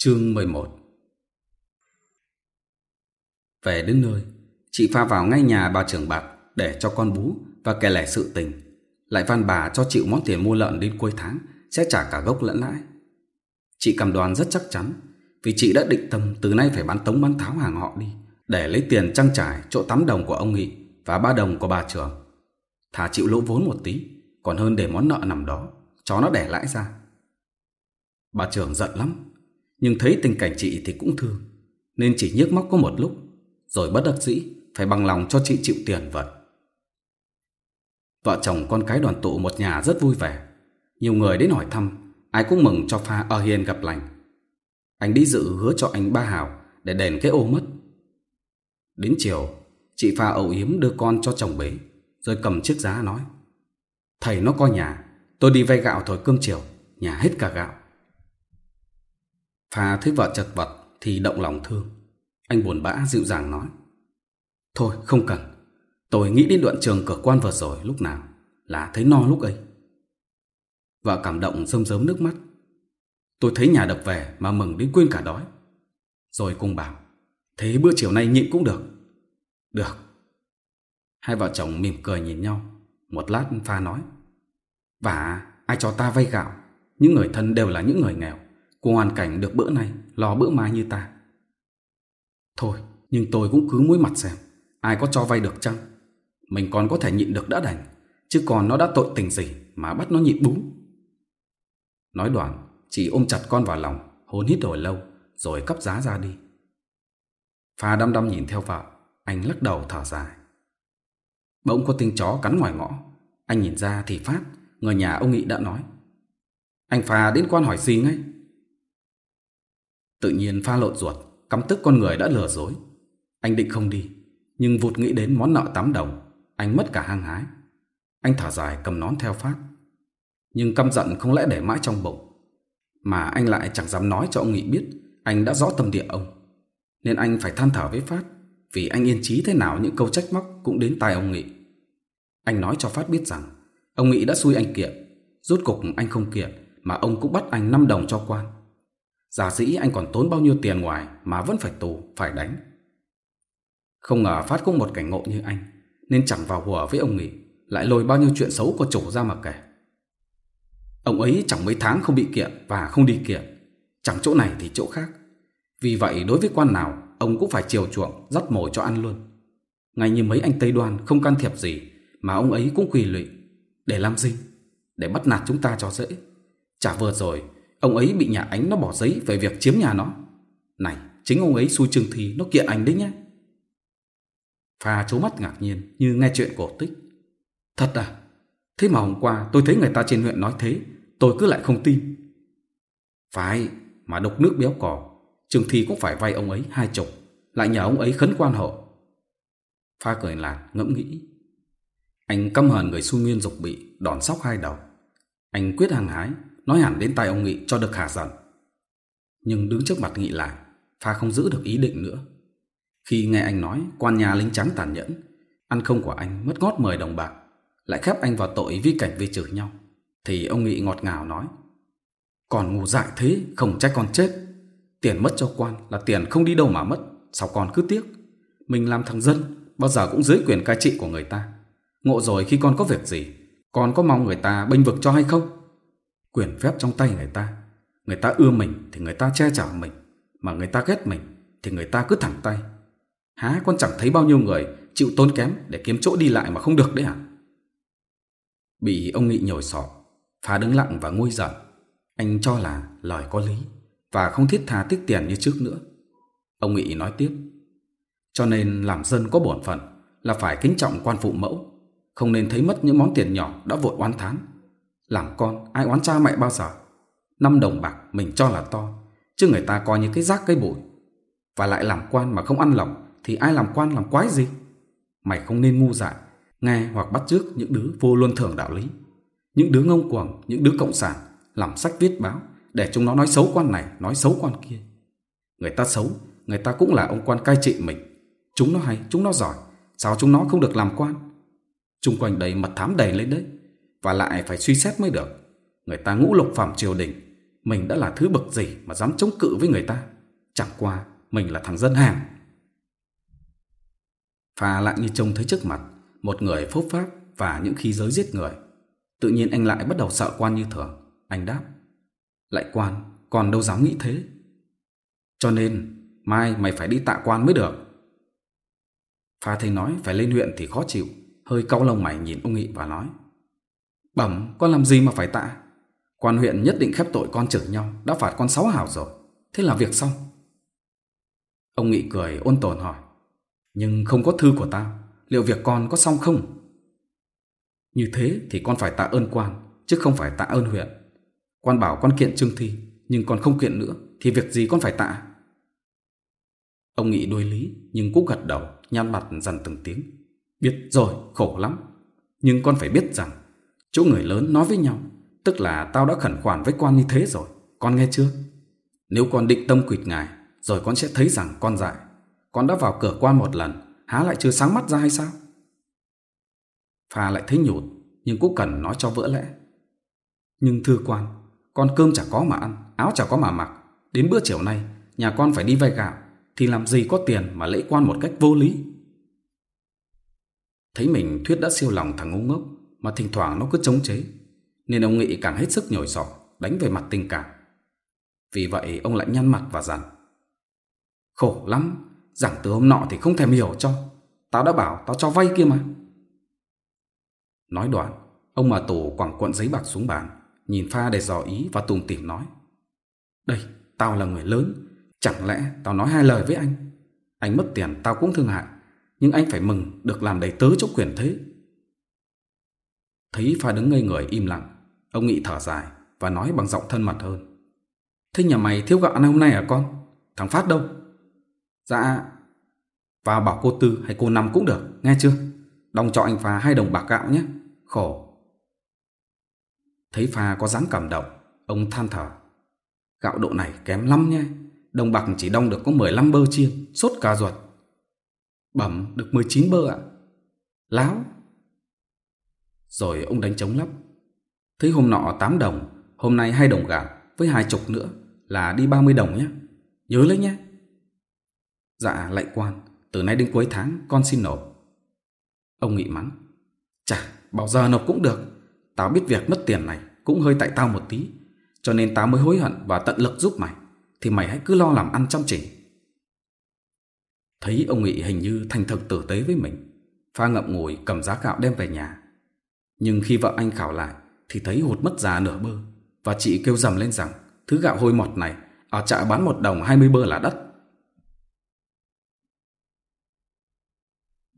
Chương 11 Về đến nơi, chị pha vào ngay nhà bà trưởng bạc để cho con bú và kể lẻ sự tình. Lại van bà cho chịu món tiền mua lợn đến cuối tháng sẽ trả cả gốc lẫn lãi. Chị cầm đoàn rất chắc chắn vì chị đã định tâm từ nay phải bán tống bán tháo hàng họ đi để lấy tiền trang trải chỗ tắm đồng của ông Nghị và ba đồng của bà trưởng. Thà chịu lỗ vốn một tí còn hơn để món nợ nằm đó, cho nó đẻ lãi ra. Bà trưởng giận lắm nhưng thấy tình cảnh chị thì cũng thương, nên chỉ nhức móc có một lúc, rồi bất đắc dĩ phải bằng lòng cho chị chịu tiền vật Vợ chồng con cái đoàn tụ một nhà rất vui vẻ. Nhiều người đến hỏi thăm, ai cũng mừng cho pha ở hiền gặp lành. Anh đi dự hứa cho anh ba hào để đền cái ô mất. Đến chiều, chị pha ẩu yếm đưa con cho chồng bế, rồi cầm chiếc giá nói. Thầy nó coi nhà, tôi đi vay gạo thổi cơm chiều, nhà hết cả gạo. Phà thấy vợ chật vật thì động lòng thương. Anh buồn bã dịu dàng nói. Thôi không cần, tôi nghĩ đến đoạn trường cửa quan vừa rồi lúc nào là thấy no lúc ấy. Vợ cảm động rơm rớm nước mắt. Tôi thấy nhà đập về mà mừng đến quên cả đói. Rồi cùng bảo, thế bữa chiều nay nhịn cũng được. Được. Hai vợ chồng mỉm cười nhìn nhau. Một lát pha nói. Và ai cho ta vay gạo, những người thân đều là những người nghèo cùng hoàn cảnh được bữa nay, Lo bữa mai như ta. Thôi, nhưng tôi cũng cứ mũi mặt xem, Ai có cho vay được chăng? Mình còn có thể nhịn được đã đành, Chứ còn nó đã tội tình gì Mà bắt nó nhịn búng Nói đoạn, Chị ôm chặt con vào lòng, Hôn hít hồi lâu, Rồi cắp giá ra đi. Pha đăm đăm nhìn theo vợ, Anh lắc đầu thở dài. Bỗng có tiếng chó cắn ngoài ngõ, Anh nhìn ra thì phát, Người nhà ông Nghị đã nói. Anh Phà đến quan hỏi xin ấy. Tự nhiên pha lộn ruột, căm tức con người đã lừa dối. Anh định không đi, nhưng vụt nghĩ đến món nợ 8 đồng, anh mất cả hang hái. Anh thở dài cầm nón theo phát. Nhưng căm giận không lẽ để mãi trong bụng. Mà anh lại chẳng dám nói cho ông Nghị biết anh đã rõ tâm địa ông. Nên anh phải than thở với Phát vì anh yên trí thế nào những câu trách móc cũng đến tai ông Nghị. Anh nói cho Phát biết rằng ông Nghị đã xui anh kiện. Rốt cục anh không kiện mà ông cũng bắt anh 5 đồng cho quan. Giả sĩ anh còn tốn bao nhiêu tiền ngoài mà vẫn phải tù, phải đánh. Không ngờ Phát cũng một cảnh ngộ như anh, nên chẳng vào hùa với ông Nghị, lại lôi bao nhiêu chuyện xấu của chủ ra mà kể. Ông ấy chẳng mấy tháng không bị kiện và không đi kiện, chẳng chỗ này thì chỗ khác. Vì vậy đối với quan nào, ông cũng phải chiều chuộng, dắt mồi cho ăn luôn. Ngay như mấy anh Tây Đoan không can thiệp gì mà ông ấy cũng quỳ lụy. Để làm gì? Để bắt nạt chúng ta cho dễ. Chả vừa rồi, Ông ấy bị nhà ánh nó bỏ giấy về việc chiếm nhà nó. Này, chính ông ấy xui trường thì nó kiện anh đấy nhé. Pha chố mắt ngạc nhiên như nghe chuyện cổ tích. Thật à? Thế mà hôm qua tôi thấy người ta trên huyện nói thế, tôi cứ lại không tin. Phải, mà độc nước béo cỏ, trường thì cũng phải vay ông ấy hai chục, lại nhờ ông ấy khấn quan hộ. Pha cười lạt, ngẫm nghĩ. Anh căm hờn người xui nguyên dục bị, đòn sóc hai đầu. Anh quyết hàng hái, nói hẳn đến tay ông Nghị cho được khả dần. Nhưng đứng trước mặt Nghị là Pha không giữ được ý định nữa. Khi nghe anh nói quan nhà lính trắng tàn nhẫn, ăn không của anh mất ngót 10 đồng bạc, lại khép anh vào tội vi cảnh vi chửi nhau, thì ông Nghị ngọt ngào nói Còn ngủ dại thế, không trách con chết. Tiền mất cho quan là tiền không đi đâu mà mất, sao con cứ tiếc. Mình làm thằng dân, bao giờ cũng dưới quyền cai trị của người ta. Ngộ rồi khi con có việc gì, con có mong người ta bênh vực cho hay không? quyền phép trong tay người ta. Người ta ưa mình thì người ta che chở mình, mà người ta ghét mình thì người ta cứ thẳng tay. Há, con chẳng thấy bao nhiêu người chịu tốn kém để kiếm chỗ đi lại mà không được đấy à bị ông nghị nhồi sọ, phá đứng lặng và nguôi giận. Anh cho là lời có lý và không thiết tha tích tiền như trước nữa. Ông nghị nói tiếp, cho nên làm dân có bổn phận là phải kính trọng quan phụ mẫu, không nên thấy mất những món tiền nhỏ đã vội oán thán. Làm con, ai oán cha mẹ bao giờ? Năm đồng bạc mình cho là to, Chứ người ta coi như cái rác cây bụi. Và lại làm quan mà không ăn lòng, Thì ai làm quan làm quái gì? Mày không nên ngu dại, Nghe hoặc bắt chước những đứa vô luân thường đạo lý. Những đứa ngông cuồng, Những đứa cộng sản, Làm sách viết báo, Để chúng nó nói xấu quan này, Nói xấu quan kia. Người ta xấu, Người ta cũng là ông quan cai trị mình. Chúng nó hay, Chúng nó giỏi, Sao chúng nó không được làm quan? Trung quanh đầy mật thám đầy lên đấy. Và lại phải suy xét mới được. Người ta ngũ lục phẩm triều đình Mình đã là thứ bậc gì mà dám chống cự với người ta? Chẳng qua mình là thằng dân hàng. Phà lại như trông thấy trước mặt Một người phốt pháp và những khí giới giết người. Tự nhiên anh lại bắt đầu sợ quan như thường. Anh đáp Lại quan, còn đâu dám nghĩ thế? Cho nên Mai mày phải đi tạ quan mới được. Phà thầy nói phải lên huyện thì khó chịu. Hơi cau lông mày nhìn ông Nghị và nói Bẩm, con làm gì mà phải tạ? Quan huyện nhất định khép tội con chửi nhau, đã phạt con sáu hảo rồi. Thế là việc xong. Ông Nghị cười ôn tồn hỏi. Nhưng không có thư của ta, liệu việc con có xong không? Như thế thì con phải tạ ơn quan, chứ không phải tạ ơn huyện. Quan bảo con kiện trương thi, nhưng con không kiện nữa, thì việc gì con phải tạ? Ông Nghị đuôi lý, nhưng cũng gật đầu, nhăn mặt dằn từng tiếng. Biết rồi, khổ lắm. Nhưng con phải biết rằng Chỗ người lớn nói với nhau, tức là tao đã khẩn khoản với quan như thế rồi, con nghe chưa? Nếu con định tâm quỵt ngài, rồi con sẽ thấy rằng con dại. Con đã vào cửa quan một lần, há lại chưa sáng mắt ra hay sao? Pha lại thấy nhụt, nhưng cũng cần nói cho vỡ lẽ. Nhưng thưa quan, con cơm chả có mà ăn, áo chả có mà mặc. Đến bữa chiều nay, nhà con phải đi vay gạo, thì làm gì có tiền mà lễ quan một cách vô lý. Thấy mình Thuyết đã siêu lòng thằng ngu ngốc, mà thỉnh thoảng nó cứ chống chế, nên ông Nghị càng hết sức nhồi sọ, đánh về mặt tình cảm. Vì vậy ông lại nhăn mặt và rằng Khổ lắm, giảng từ hôm nọ thì không thèm hiểu cho. Tao đã bảo tao cho vay kia mà. Nói đoạn, ông mà tổ quẳng cuộn giấy bạc xuống bàn, nhìn pha để dò ý và tùng tìm nói. Đây, tao là người lớn, chẳng lẽ tao nói hai lời với anh? Anh mất tiền tao cũng thương hại, nhưng anh phải mừng được làm đầy tớ cho quyền thế Thấy Pha đứng ngây người im lặng, ông Nghị thở dài và nói bằng giọng thân mật hơn. Thế nhà mày thiếu gạo ăn hôm nay à con? Thằng Phát đâu? Dạ, vào bảo cô Tư hay cô Năm cũng được, nghe chưa? Đong cho anh Pha hai đồng bạc gạo nhé, khổ. Thấy Pha có dáng cảm động, ông than thở. Gạo độ này kém lắm nhé, đồng bạc chỉ đong được có 15 bơ chiên, sốt cà ruột. Bẩm được 19 bơ ạ. Láo, rồi ông đánh trống lắp Thấy hôm nọ 8 đồng, Hôm nay hai đồng gạo với hai chục nữa Là đi 30 đồng nhé. Nhớ lấy nhé. Dạ lại quan. Từ nay đến cuối tháng, con xin nộp. Ông nghị mắng. Chà, bảo giờ nộp cũng được. Tao biết việc mất tiền này cũng hơi tại tao một tí, Cho nên tao mới hối hận và tận lực giúp mày. Thì mày hãy cứ lo làm ăn chăm chỉ. Thấy ông Nghị hình như thành thật tử tế với mình, Pha ngậm ngùi cầm giá gạo đem về nhà. Nhưng khi vợ anh khảo lại, Thì thấy hụt mất già nửa bơ Và chị kêu dầm lên rằng, Thứ gạo hôi mọt này à, Ở chợ bán một đồng 20 bơ là đất.